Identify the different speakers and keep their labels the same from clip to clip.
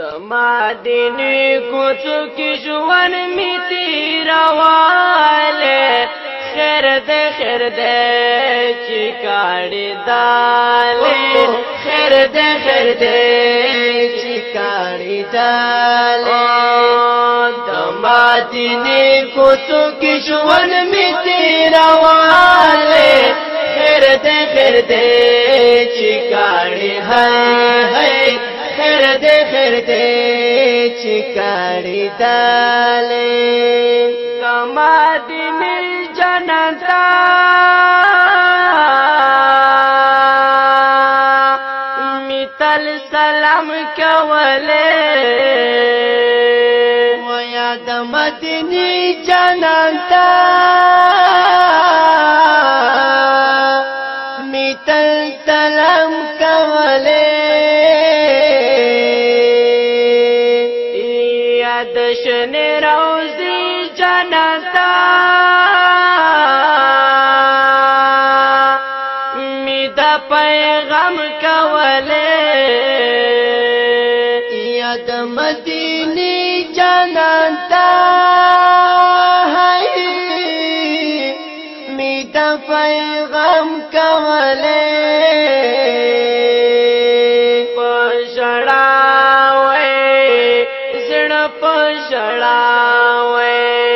Speaker 1: तमादिनी कुचु की जुवन मी तेरा वाले खैर दे खैर दे चिकाड़ी डाले खैर दे खैर दे चिकाड़ी डाले तमादिनी कुचु की जुवन मी तेरा वाले खैर दे खैर दे चिकाड़ी है है خیر دې خیر دې چې کاری دالې کما دې مل جنتا میتل سلام کولې ویا د مدینه جنتا شن روزی جنتا می دا پیغام کوله یا د مدینه جنتا شړا وې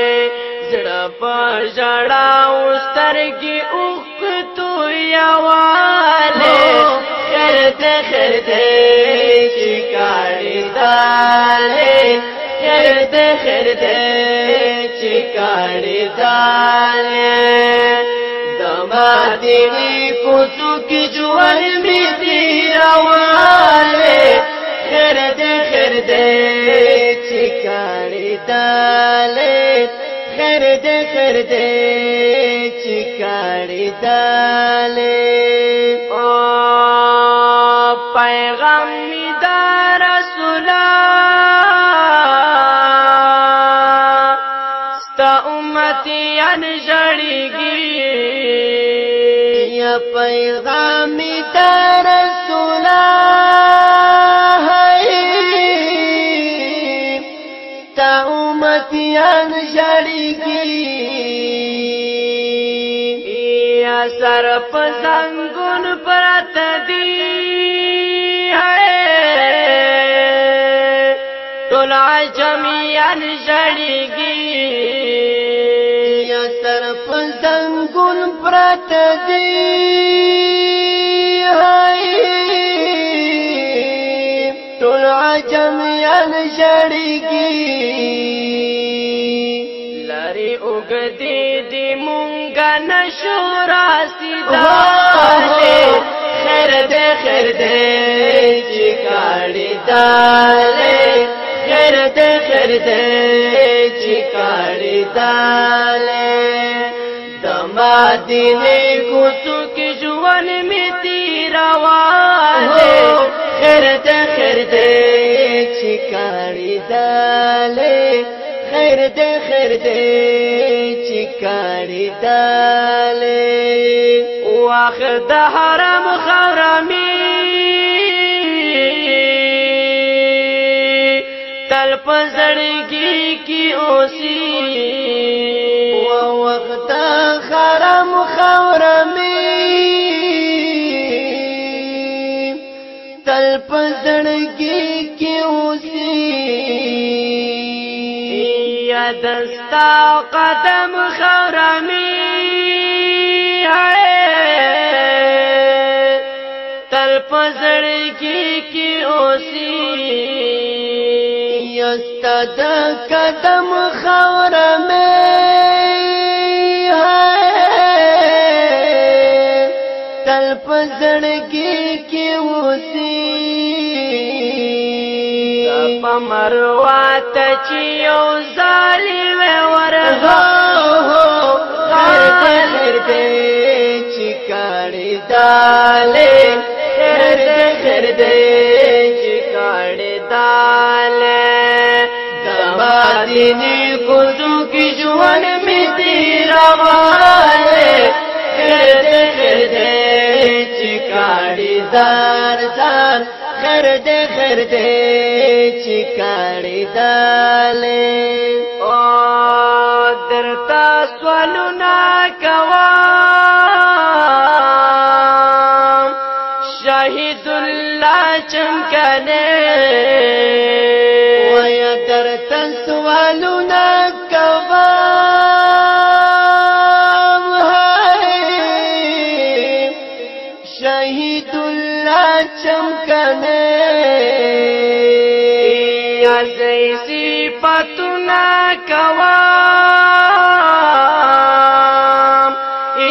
Speaker 1: زړه په شړا وسترګي اوخ تو یا والے خرته خرته چې کاری دالې خرته خرته چې کاری دالې دما دیوی کوڅو کې جوړ می دی روانه خرته خرته دے کر دے چکاڑی دالے او پیغم دا رسولا ستا امتی ان جڑی گی یا پیغم دا رسولا पियान शाड़ी की या सर्प संगुन प्रत दी है टोला जमियान शाड़ी की या सर्प दी जमियान راسی دانے خیر دے خیر دے چکاڑی دالے خیر دے خیر دے چکاڑی دالے دما دینے کتو کی جوان میں تیرا والے خیر دے خیر دے چکاڑی دالے خیر دې خیر دې چې کاری داله واخه د حرم خرمي تل پزړګي کی اوسي او وخت خرم خرمي تل پزړګي کی اوسي یا دستا قدم خرمی تل پزړ کی کی اوسی یستا د قدم خرمی تل پزړ کی کی اوسی پمروا ته چې اوس डाले गर्दे गर्दे चिकाडे डाले दबादिनी कुजू की जुवन में तेरा वाले गर्दे गर्दे चिकाडे दार दार गर्दे गर्दे चिकाडे डाले ओ दरता स्वालुना कवा چمکانے ویا درتا سوالونا کوام ہے شہید اللہ چمکانے یازی صفتنا کوام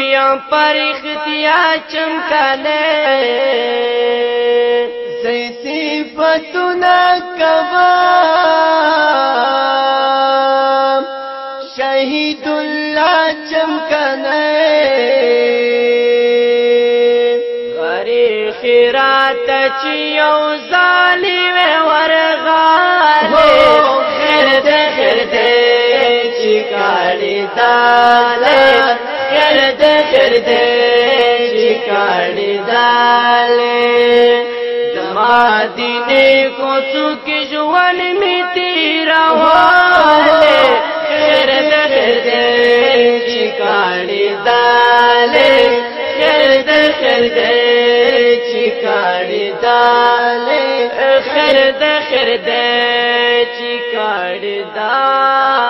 Speaker 1: یم پر اختیار چمکانے سیتی فتنا کباب شہید اللہ چمکنے غری خیرات چیو ظالی وے ورغالے خیر دے خیر دے چکاری دالے خیر دے خیر دے چکاری دالے مدینے کو چک جوان میں تیرا والے خیر در دل چکاڑی دالے خیر در چکاڑی دالے خیر در چکاڑی دالے